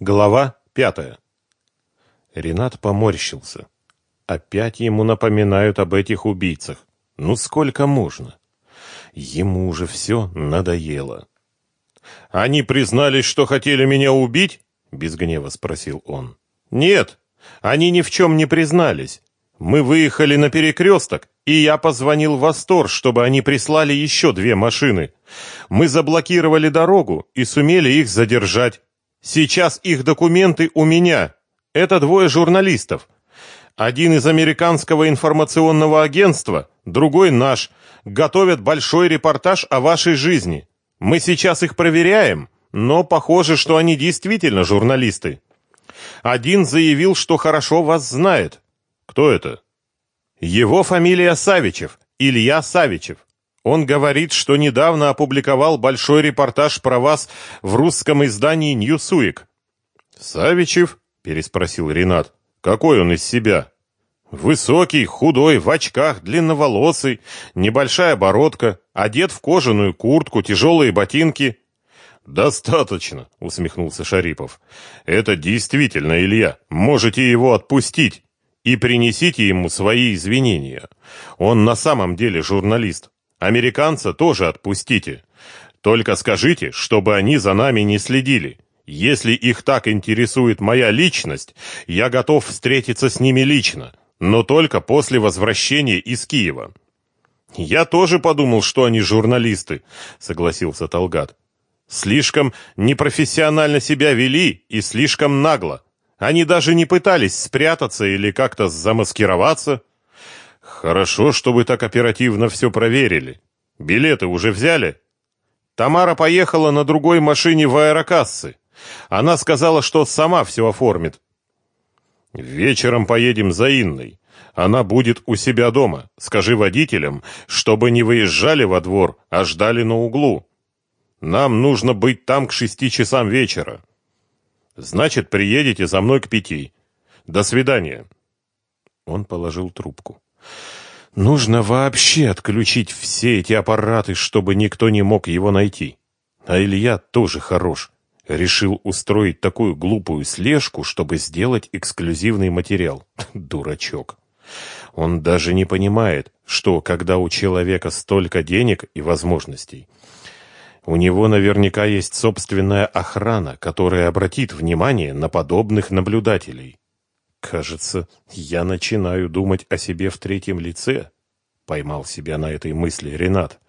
Глава пятая. Ренат поморщился. Опять ему напоминают об этих убийцах. Ну сколько можно? Ему уже все надоело. «Они признались, что хотели меня убить?» — без гнева спросил он. «Нет, они ни в чем не признались. Мы выехали на перекресток, и я позвонил в Астор, чтобы они прислали еще две машины. Мы заблокировали дорогу и сумели их задержать. Сейчас их документы у меня. Это двое журналистов. Один из американского информационного агентства, другой наш. Готовят большой репортаж о вашей жизни. Мы сейчас их проверяем, но похоже, что они действительно журналисты. Один заявил, что хорошо вас знает. Кто это? Его фамилия Савичев, Илья Савичев. Он говорит, что недавно опубликовал большой репортаж про вас в русском издании Ньюсуик. Савичев? переспросил Ренат. Какой он из себя? Высокий, худой, в очках, длинноволосый, небольшая бородка, одет в кожаную куртку, тяжелые ботинки. Достаточно, усмехнулся Шарипов. Это действительно Илья. Можете его отпустить и принесите ему свои извинения. Он на самом деле журналист. Американца тоже отпустите. Только скажите, чтобы они за нами не следили. Если их так интересует моя личность, я готов встретиться с ними лично но только после возвращения из Киева. Я тоже подумал, что они журналисты, согласился Талгат. Слишком непрофессионально себя вели и слишком нагло. Они даже не пытались спрятаться или как-то замаскироваться. Хорошо, что вы так оперативно все проверили. Билеты уже взяли? Тамара поехала на другой машине в аэрокассы. Она сказала, что сама все оформит. Вечером поедем за Инной. Она будет у себя дома. Скажи водителям, чтобы не выезжали во двор, а ждали на углу. Нам нужно быть там к шести часам вечера. Значит, приедете за мной к пяти. До свидания. Он положил трубку. Нужно вообще отключить все эти аппараты, чтобы никто не мог его найти. А Илья тоже хорош. Решил устроить такую глупую слежку, чтобы сделать эксклюзивный материал. Дурачок. Он даже не понимает, что когда у человека столько денег и возможностей, у него наверняка есть собственная охрана, которая обратит внимание на подобных наблюдателей. Кажется, я начинаю думать о себе в третьем лице. Поймал себя на этой мысли Ренат.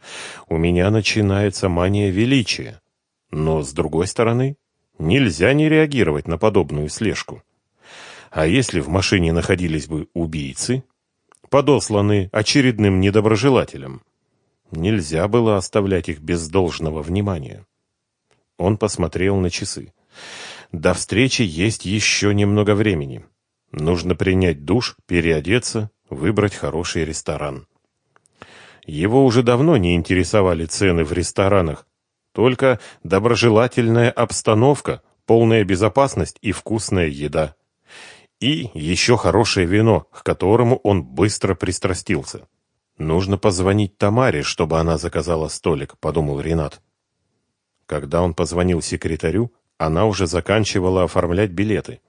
У меня начинается мания величия. Но, с другой стороны, нельзя не реагировать на подобную слежку. А если в машине находились бы убийцы, подосланные очередным недоброжелателем? Нельзя было оставлять их без должного внимания. Он посмотрел на часы. До встречи есть еще немного времени. Нужно принять душ, переодеться, выбрать хороший ресторан. Его уже давно не интересовали цены в ресторанах, только доброжелательная обстановка, полная безопасность и вкусная еда. И еще хорошее вино, к которому он быстро пристрастился. Нужно позвонить Тамаре, чтобы она заказала столик, подумал Ренат. Когда он позвонил секретарю, она уже заканчивала оформлять билеты.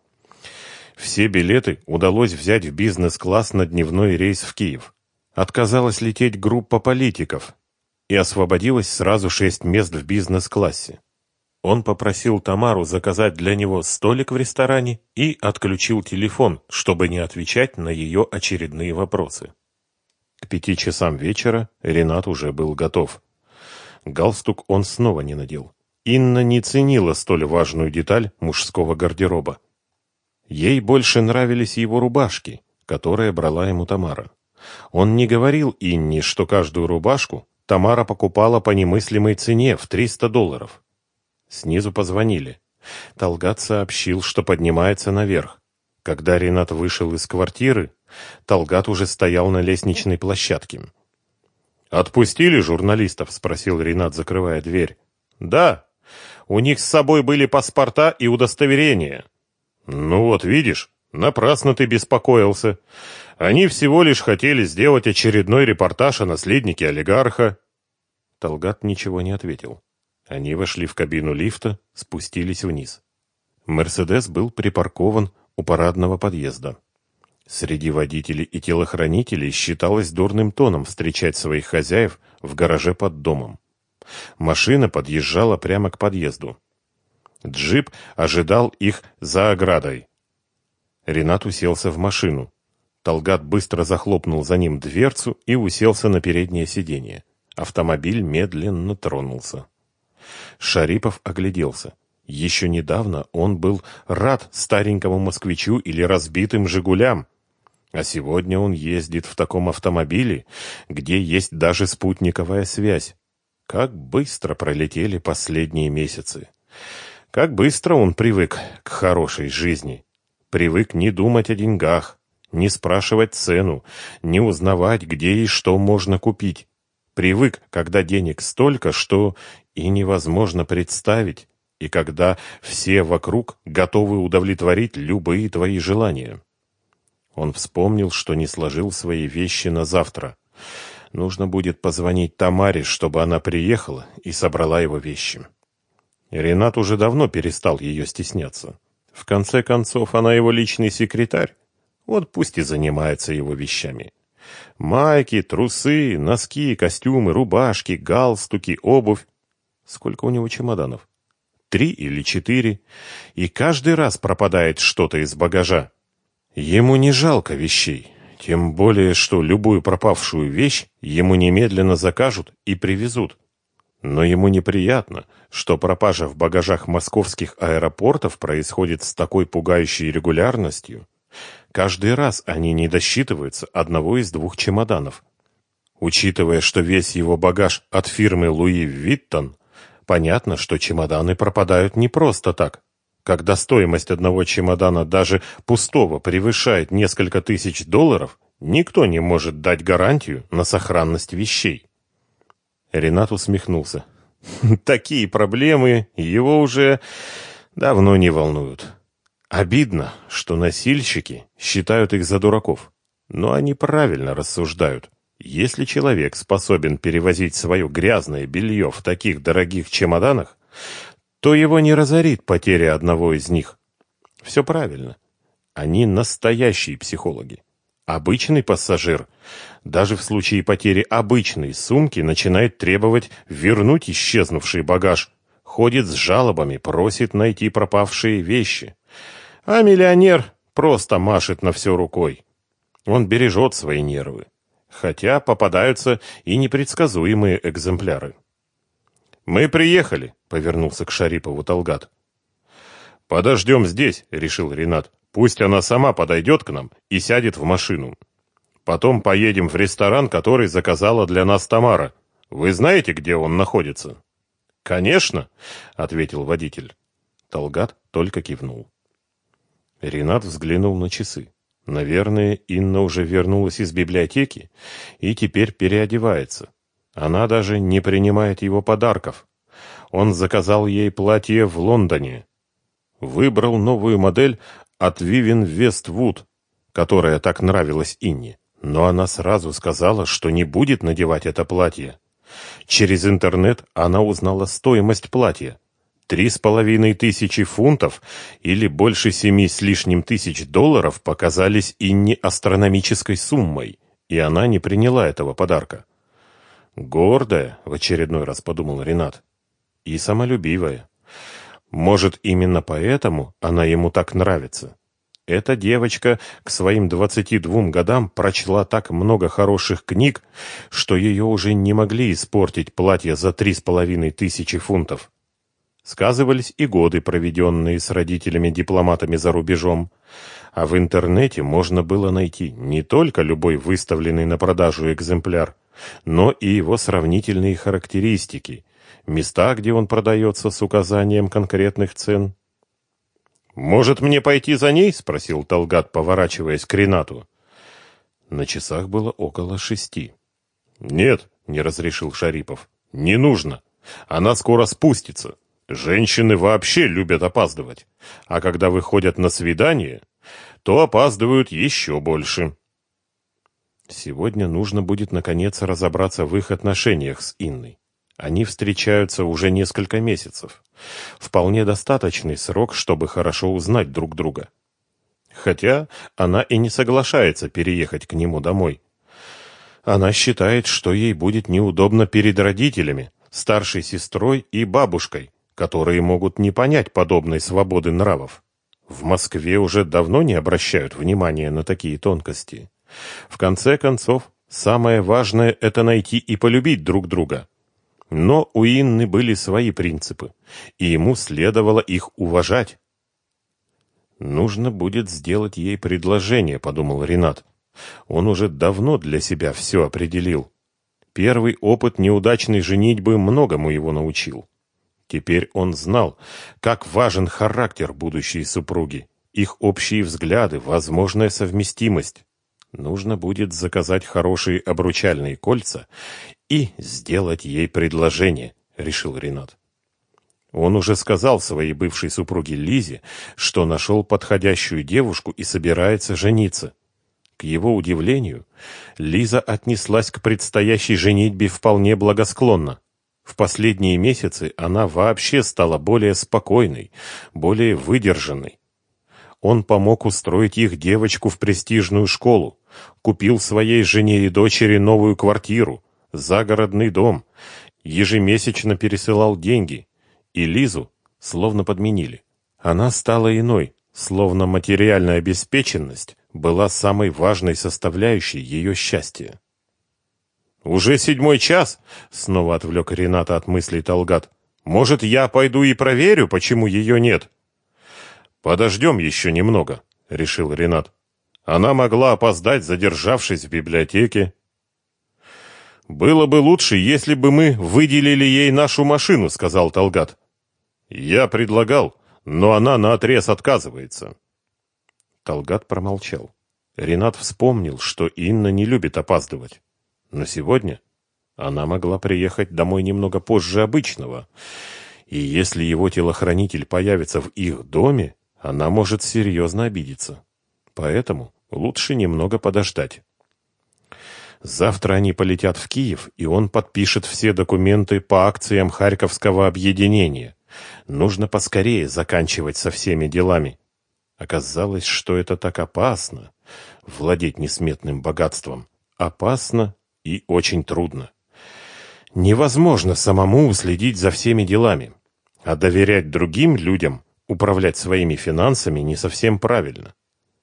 Все билеты удалось взять в бизнес-класс на дневной рейс в Киев. Отказалась лететь группа политиков, и освободилось сразу шесть мест в бизнес-классе. Он попросил Тамару заказать для него столик в ресторане и отключил телефон, чтобы не отвечать на ее очередные вопросы. К пяти часам вечера Ренат уже был готов. Галстук он снова не надел. Инна не ценила столь важную деталь мужского гардероба. Ей больше нравились его рубашки, которые брала ему Тамара. Он не говорил Инне, что каждую рубашку Тамара покупала по немыслимой цене в 300 долларов. Снизу позвонили. Талгат сообщил, что поднимается наверх. Когда Ренат вышел из квартиры, Талгат уже стоял на лестничной площадке. «Отпустили журналистов?» — спросил Ренат, закрывая дверь. «Да. У них с собой были паспорта и удостоверения». «Ну вот, видишь, напрасно ты беспокоился. Они всего лишь хотели сделать очередной репортаж о наследнике олигарха. Талгат ничего не ответил. Они вошли в кабину лифта, спустились вниз. Мерседес был припаркован у парадного подъезда. Среди водителей и телохранителей считалось дурным тоном встречать своих хозяев в гараже под домом. Машина подъезжала прямо к подъезду. Джип ожидал их за оградой. Ренат уселся в машину. Талгат быстро захлопнул за ним дверцу и уселся на переднее сиденье. Автомобиль медленно тронулся. Шарипов огляделся. Еще недавно он был рад старенькому москвичу или разбитым «Жигулям», а сегодня он ездит в таком автомобиле, где есть даже спутниковая связь. Как быстро пролетели последние месяцы. Как быстро он привык к хорошей жизни. Привык не думать о деньгах, не спрашивать цену, не узнавать, где и что можно купить. Привык, когда денег столько, что и невозможно представить, и когда все вокруг готовы удовлетворить любые твои желания. Он вспомнил, что не сложил свои вещи на завтра. Нужно будет позвонить Тамаре, чтобы она приехала и собрала его вещи. Ренат уже давно перестал ее стесняться. В конце концов, она его личный секретарь. Вот пусть и занимается его вещами. Майки, трусы, носки, костюмы, рубашки, галстуки, обувь. Сколько у него чемоданов? Три или четыре. И каждый раз пропадает что-то из багажа. Ему не жалко вещей. Тем более, что любую пропавшую вещь ему немедленно закажут и привезут. Но ему неприятно, что пропажа в багажах московских аэропортов происходит с такой пугающей регулярностью. Каждый раз они не досчитываются одного из двух чемоданов. Учитывая, что весь его багаж от фирмы Луи Виттон, понятно, что чемоданы пропадают не просто так. Когда стоимость одного чемодана даже пустого превышает несколько тысяч долларов, никто не может дать гарантию на сохранность вещей. Ренат усмехнулся. Такие проблемы его уже давно не волнуют. Обидно, что носильщики считают их за дураков. Но они правильно рассуждают. Если человек способен перевозить свое грязное белье в таких дорогих чемоданах, то его не разорит потеря одного из них. Все правильно. Они настоящие психологи. Обычный пассажир, даже в случае потери обычной сумки, начинает требовать вернуть исчезнувший багаж, ходит с жалобами, просит найти пропавшие вещи. А миллионер просто машет на все рукой. Он бережет свои нервы. Хотя попадаются и непредсказуемые экземпляры. «Мы приехали», — повернулся к Шарипову Талгат. «Подождем здесь», — решил Ренат. Пусть она сама подойдет к нам и сядет в машину. Потом поедем в ресторан, который заказала для нас Тамара. Вы знаете, где он находится? Конечно, ответил водитель. Толгат только кивнул. Ренат взглянул на часы. Наверное, Инна уже вернулась из библиотеки и теперь переодевается. Она даже не принимает его подарков. Он заказал ей платье в Лондоне. Выбрал новую модель от Вивен Вествуд, которая так нравилась Инне. Но она сразу сказала, что не будет надевать это платье. Через интернет она узнала стоимость платья. Три с половиной тысячи фунтов или больше семи с лишним тысяч долларов показались Инне астрономической суммой, и она не приняла этого подарка. Гордая, в очередной раз подумал Ренат, и самолюбивая. Может, именно поэтому она ему так нравится. Эта девочка к своим 22 годам прочла так много хороших книг, что ее уже не могли испортить платье за три с половиной тысячи фунтов. Сказывались и годы, проведенные с родителями-дипломатами за рубежом. А в интернете можно было найти не только любой выставленный на продажу экземпляр, но и его сравнительные характеристики, места, где он продается с указанием конкретных цен. «Может, мне пойти за ней?» — спросил Талгат, поворачиваясь к Ренату. На часах было около шести. «Нет», — не разрешил Шарипов, — «не нужно. Она скоро спустится. Женщины вообще любят опаздывать. А когда выходят на свидание, то опаздывают еще больше». Сегодня нужно будет наконец разобраться в их отношениях с Инной. Они встречаются уже несколько месяцев. Вполне достаточный срок, чтобы хорошо узнать друг друга. Хотя она и не соглашается переехать к нему домой. Она считает, что ей будет неудобно перед родителями, старшей сестрой и бабушкой, которые могут не понять подобной свободы нравов. В Москве уже давно не обращают внимания на такие тонкости. В конце концов, самое важное – это найти и полюбить друг друга. Но у Инны были свои принципы, и ему следовало их уважать. «Нужно будет сделать ей предложение», — подумал Ренат. Он уже давно для себя все определил. Первый опыт неудачной женитьбы многому его научил. Теперь он знал, как важен характер будущей супруги, их общие взгляды, возможная совместимость. Нужно будет заказать хорошие обручальные кольца и сделать ей предложение, решил Ренат. Он уже сказал своей бывшей супруге Лизе, что нашел подходящую девушку и собирается жениться. К его удивлению, Лиза отнеслась к предстоящей женитьбе вполне благосклонно. В последние месяцы она вообще стала более спокойной, более выдержанной. Он помог устроить их девочку в престижную школу, купил своей жене и дочери новую квартиру, загородный дом, ежемесячно пересылал деньги, и Лизу словно подменили. Она стала иной, словно материальная обеспеченность была самой важной составляющей ее счастья. «Уже седьмой час?» — снова отвлек Рената от мыслей Талгат. «Может, я пойду и проверю, почему ее нет?» «Подождем еще немного», — решил Ренат. «Она могла опоздать, задержавшись в библиотеке». «Было бы лучше, если бы мы выделили ей нашу машину», — сказал Талгат. «Я предлагал, но она наотрез отказывается». Талгат промолчал. Ренат вспомнил, что Инна не любит опаздывать. Но сегодня она могла приехать домой немного позже обычного. И если его телохранитель появится в их доме, она может серьезно обидеться. Поэтому лучше немного подождать. Завтра они полетят в Киев, и он подпишет все документы по акциям Харьковского объединения. Нужно поскорее заканчивать со всеми делами. Оказалось, что это так опасно — владеть несметным богатством. Опасно и очень трудно. Невозможно самому уследить за всеми делами, а доверять другим людям управлять своими финансами не совсем правильно.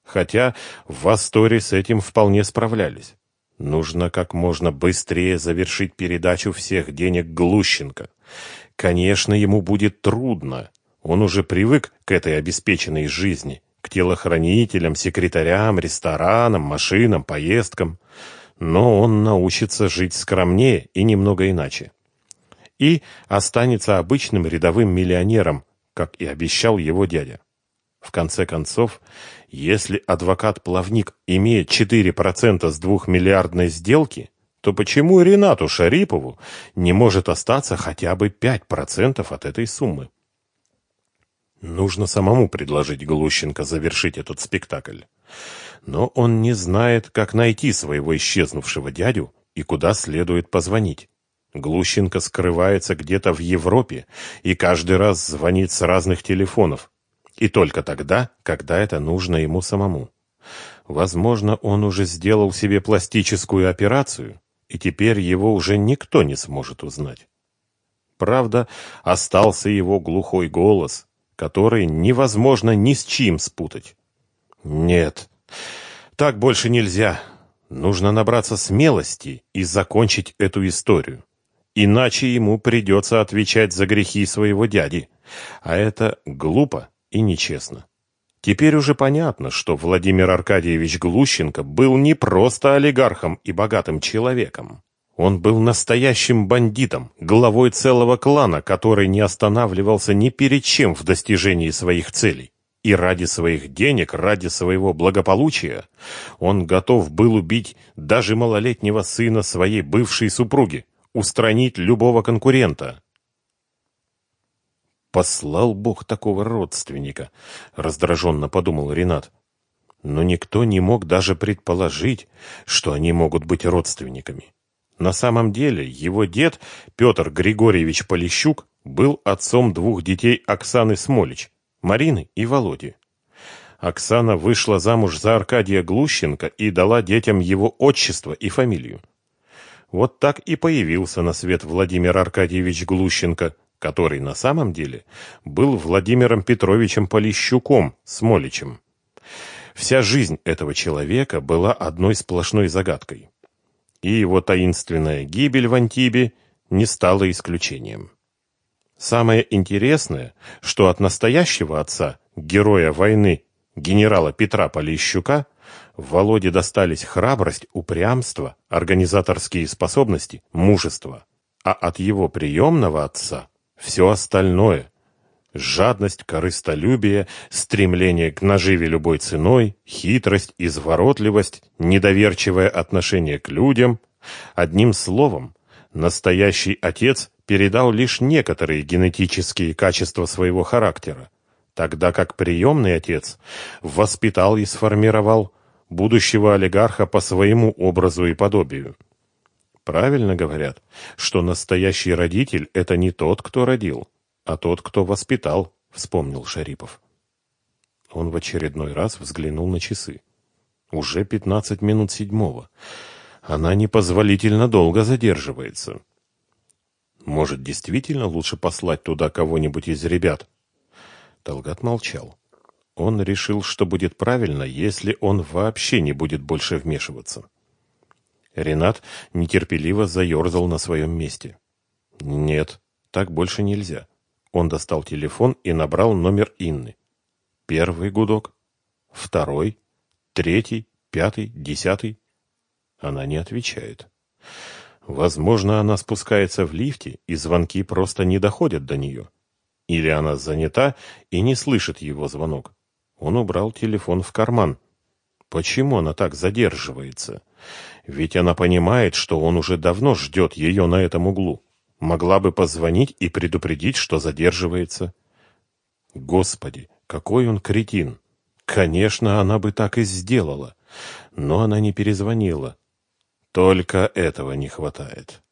Хотя в Асторе с этим вполне справлялись. Нужно как можно быстрее завершить передачу всех денег Глущенко. Конечно, ему будет трудно. Он уже привык к этой обеспеченной жизни, к телохранителям, секретарям, ресторанам, машинам, поездкам. Но он научится жить скромнее и немного иначе. И останется обычным рядовым миллионером, как и обещал его дядя. В конце концов, если адвокат-плавник имеет 4% с двухмиллиардной сделки, то почему Ренату Шарипову не может остаться хотя бы 5% от этой суммы? Нужно самому предложить Глущенко завершить этот спектакль. Но он не знает, как найти своего исчезнувшего дядю и куда следует позвонить. Глущенко скрывается где-то в Европе и каждый раз звонит с разных телефонов. И только тогда, когда это нужно ему самому. Возможно, он уже сделал себе пластическую операцию, и теперь его уже никто не сможет узнать. Правда, остался его глухой голос, который невозможно ни с чем спутать. Нет, так больше нельзя. Нужно набраться смелости и закончить эту историю. Иначе ему придется отвечать за грехи своего дяди. А это глупо и нечестно. Теперь уже понятно, что Владимир Аркадьевич Глущенко был не просто олигархом и богатым человеком. Он был настоящим бандитом, главой целого клана, который не останавливался ни перед чем в достижении своих целей. И ради своих денег, ради своего благополучия, он готов был убить даже малолетнего сына своей бывшей супруги, устранить любого конкурента. «Послал Бог такого родственника», — раздраженно подумал Ренат. Но никто не мог даже предположить, что они могут быть родственниками. На самом деле его дед Петр Григорьевич Полищук был отцом двух детей Оксаны Смолич, Марины и Володи. Оксана вышла замуж за Аркадия Глущенко и дала детям его отчество и фамилию. Вот так и появился на свет Владимир Аркадьевич Глущенко, который на самом деле был Владимиром Петровичем Полищуком Смоличем. Вся жизнь этого человека была одной сплошной загадкой. И его таинственная гибель в Антибе не стала исключением. Самое интересное, что от настоящего отца, героя войны, генерала Петра Полищука, Володе достались храбрость, упрямство, организаторские способности, мужество. А от его приемного отца все остальное – жадность, корыстолюбие, стремление к наживе любой ценой, хитрость, изворотливость, недоверчивое отношение к людям. Одним словом, настоящий отец передал лишь некоторые генетические качества своего характера, тогда как приемный отец воспитал и сформировал будущего олигарха по своему образу и подобию. Правильно говорят, что настоящий родитель – это не тот, кто родил, а тот, кто воспитал, вспомнил Шарипов. Он в очередной раз взглянул на часы. Уже пятнадцать минут седьмого. Она непозволительно долго задерживается. Может, действительно лучше послать туда кого-нибудь из ребят? Талгат молчал. Он решил, что будет правильно, если он вообще не будет больше вмешиваться. Ренат нетерпеливо заерзал на своем месте. Нет, так больше нельзя. Он достал телефон и набрал номер Инны. Первый гудок, второй, третий, пятый, десятый. Она не отвечает. Возможно, она спускается в лифте, и звонки просто не доходят до нее. Или она занята и не слышит его звонок. Он убрал телефон в карман. Почему она так задерживается? Ведь она понимает, что он уже давно ждет ее на этом углу. Могла бы позвонить и предупредить, что задерживается. Господи, какой он кретин! Конечно, она бы так и сделала. Но она не перезвонила. Только этого не хватает.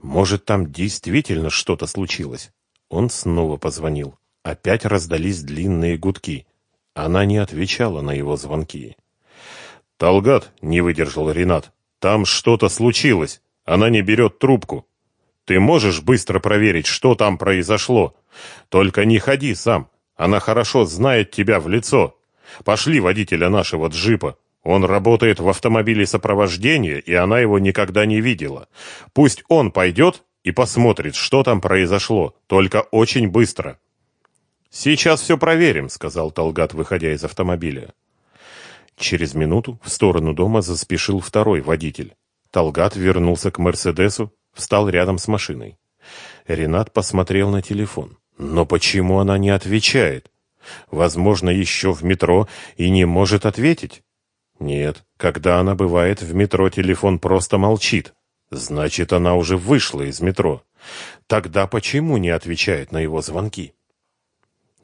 Может, там действительно что-то случилось? Он снова позвонил. Опять раздались длинные гудки. Она не отвечала на его звонки. «Талгат», — не выдержал Ренат, — «там что-то случилось. Она не берет трубку. Ты можешь быстро проверить, что там произошло? Только не ходи сам. Она хорошо знает тебя в лицо. Пошли водителя нашего джипа. Он работает в автомобиле сопровождения, и она его никогда не видела. Пусть он пойдет и посмотрит, что там произошло, только очень быстро. Сейчас все проверим, сказал Талгат, выходя из автомобиля. Через минуту в сторону дома заспешил второй водитель. Талгат вернулся к Мерседесу, встал рядом с машиной. Ренат посмотрел на телефон. Но почему она не отвечает? Возможно, еще в метро и не может ответить. Нет, когда она бывает в метро, телефон просто молчит. Значит, она уже вышла из метро. Тогда почему не отвечает на его звонки?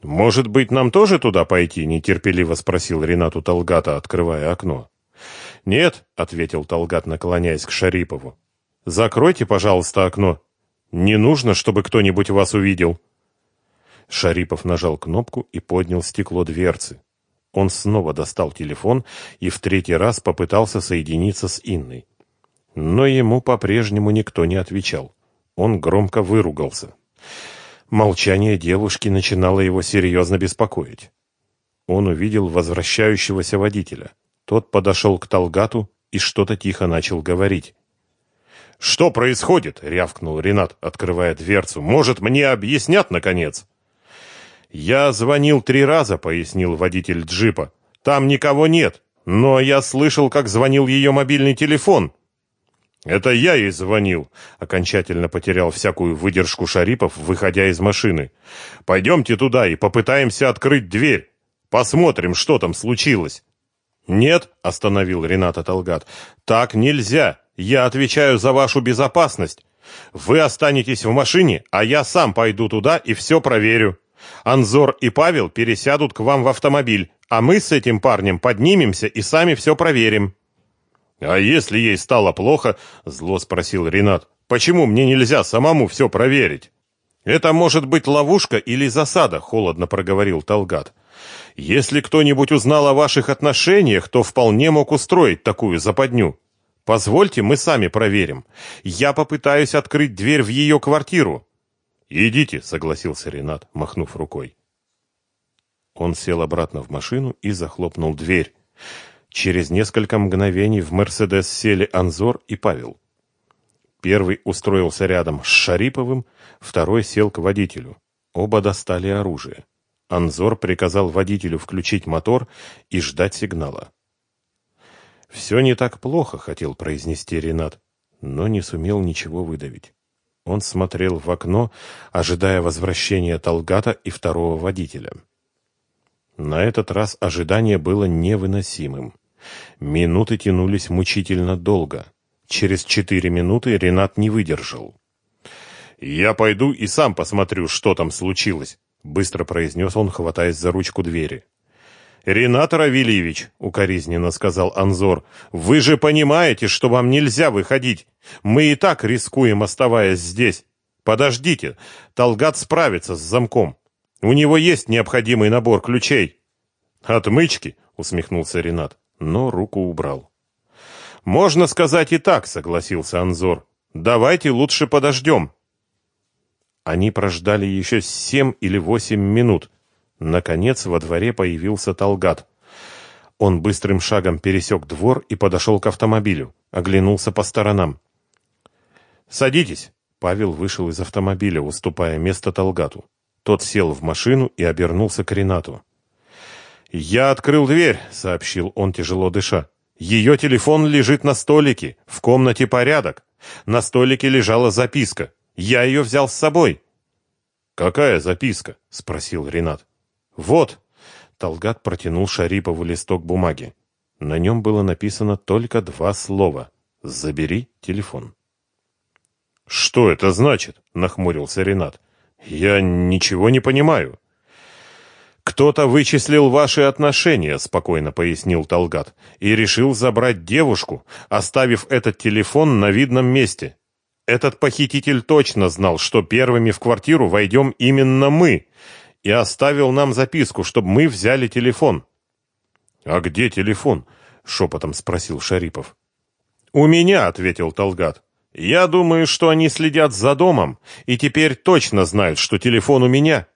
«Может быть, нам тоже туда пойти?» — нетерпеливо спросил Ренату Талгата, открывая окно. «Нет», — ответил Талгат, наклоняясь к Шарипову. «Закройте, пожалуйста, окно. Не нужно, чтобы кто-нибудь вас увидел». Шарипов нажал кнопку и поднял стекло дверцы. Он снова достал телефон и в третий раз попытался соединиться с Инной. Но ему по-прежнему никто не отвечал. Он громко выругался. Молчание девушки начинало его серьезно беспокоить. Он увидел возвращающегося водителя. Тот подошел к Талгату и что-то тихо начал говорить. «Что происходит?» — рявкнул Ренат, открывая дверцу. «Может, мне объяснят, наконец?» «Я звонил три раза», — пояснил водитель джипа. «Там никого нет, но я слышал, как звонил ее мобильный телефон». «Это я ей звонил», — окончательно потерял всякую выдержку Шарипов, выходя из машины. «Пойдемте туда и попытаемся открыть дверь. Посмотрим, что там случилось». «Нет», — остановил Рената Толгат, — «так нельзя. Я отвечаю за вашу безопасность. Вы останетесь в машине, а я сам пойду туда и все проверю». Анзор и Павел пересядут к вам в автомобиль, а мы с этим парнем поднимемся и сами все проверим. А если ей стало плохо, зло спросил Ренат, почему мне нельзя самому все проверить? Это может быть ловушка или засада, холодно проговорил Талгат. Если кто-нибудь узнал о ваших отношениях, то вполне мог устроить такую западню. Позвольте, мы сами проверим. Я попытаюсь открыть дверь в ее квартиру. Идите, согласился Ренат, махнув рукой. Он сел обратно в машину и захлопнул дверь. Через несколько мгновений в «Мерседес» сели Анзор и Павел. Первый устроился рядом с Шариповым, второй сел к водителю. Оба достали оружие. Анзор приказал водителю включить мотор и ждать сигнала. «Все не так плохо», — хотел произнести Ренат, но не сумел ничего выдавить. Он смотрел в окно, ожидая возвращения Талгата и второго водителя. На этот раз ожидание было невыносимым. Минуты тянулись мучительно долго. Через четыре минуты Ренат не выдержал. «Я пойду и сам посмотрю, что там случилось», — быстро произнес он, хватаясь за ручку двери. «Ренат Равильевич», — укоризненно сказал Анзор, — «вы же понимаете, что вам нельзя выходить. Мы и так рискуем, оставаясь здесь. Подождите, Талгат справится с замком. У него есть необходимый набор ключей». «Отмычки», — усмехнулся Ренат но руку убрал. «Можно сказать и так», — согласился Анзор. «Давайте лучше подождем». Они прождали еще семь или восемь минут. Наконец во дворе появился Талгат. Он быстрым шагом пересек двор и подошел к автомобилю, оглянулся по сторонам. «Садитесь!» Павел вышел из автомобиля, уступая место Талгату. Тот сел в машину и обернулся к Ренату. «Я открыл дверь», — сообщил он, тяжело дыша. «Ее телефон лежит на столике. В комнате порядок. На столике лежала записка. Я ее взял с собой». «Какая записка?» — спросил Ренат. «Вот». Талгат протянул Шарипову листок бумаги. На нем было написано только два слова. «Забери телефон». «Что это значит?» — нахмурился Ренат. «Я ничего не понимаю». «Кто-то вычислил ваши отношения», — спокойно пояснил Талгат, «и решил забрать девушку, оставив этот телефон на видном месте. Этот похититель точно знал, что первыми в квартиру войдем именно мы, и оставил нам записку, чтобы мы взяли телефон». «А где телефон?» — шепотом спросил Шарипов. «У меня», — ответил Талгат. «Я думаю, что они следят за домом, и теперь точно знают, что телефон у меня».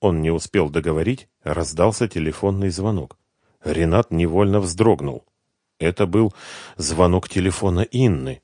Он не успел договорить, раздался телефонный звонок. Ренат невольно вздрогнул. Это был звонок телефона Инны.